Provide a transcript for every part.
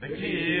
The key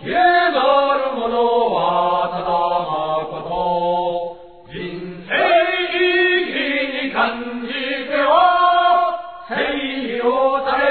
消なるもはただまこと人生に感じては正義を垂れ